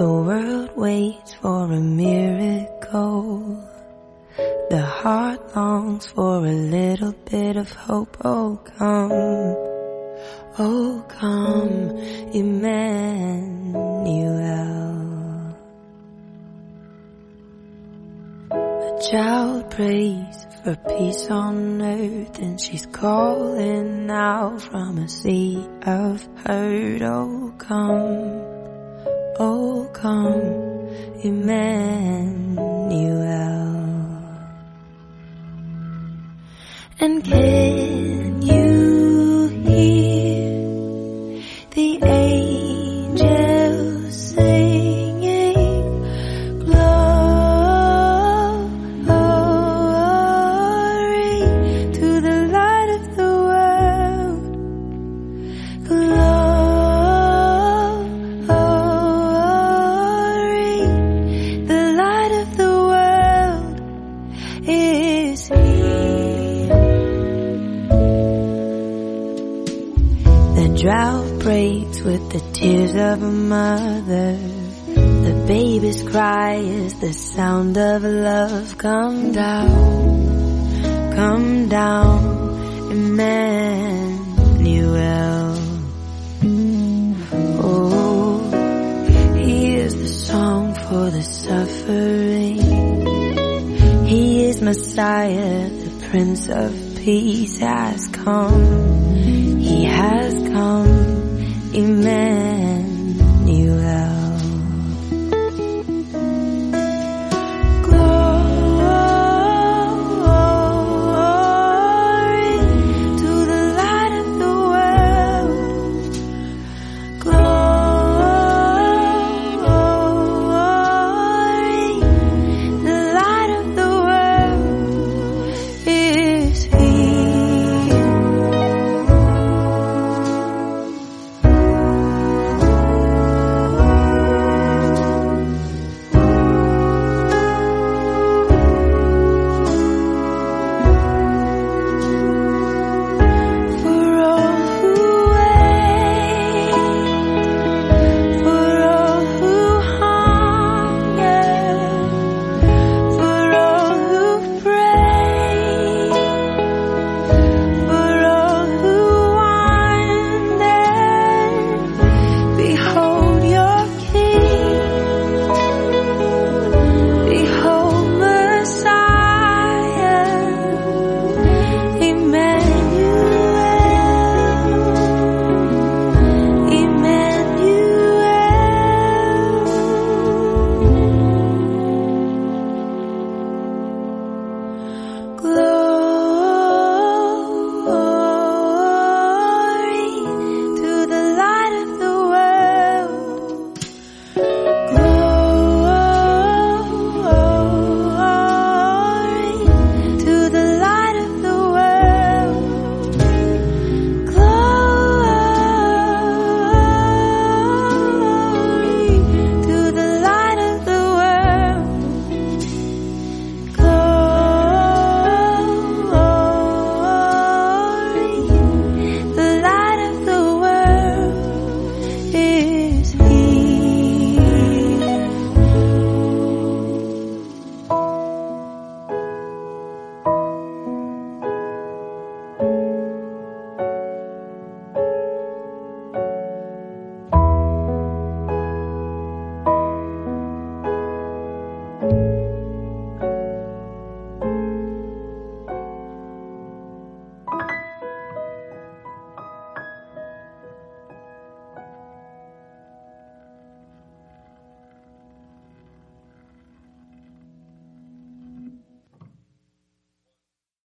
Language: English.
The world waits for a miracle. The heart longs for a little bit of hope. Oh, come. Oh, come, Emmanuel. A child prays for peace on earth and she's calling out from a sea of hurt. Oh, come. Oh, come, Emmanuel. And can you hear the angels drought breaks with the tears of a mother. The baby's cry is the sound of love. Come down, come down, Emmanuel. Oh, here's the song for the suffering. He is Messiah, the Prince of Peace has come has come, Amen.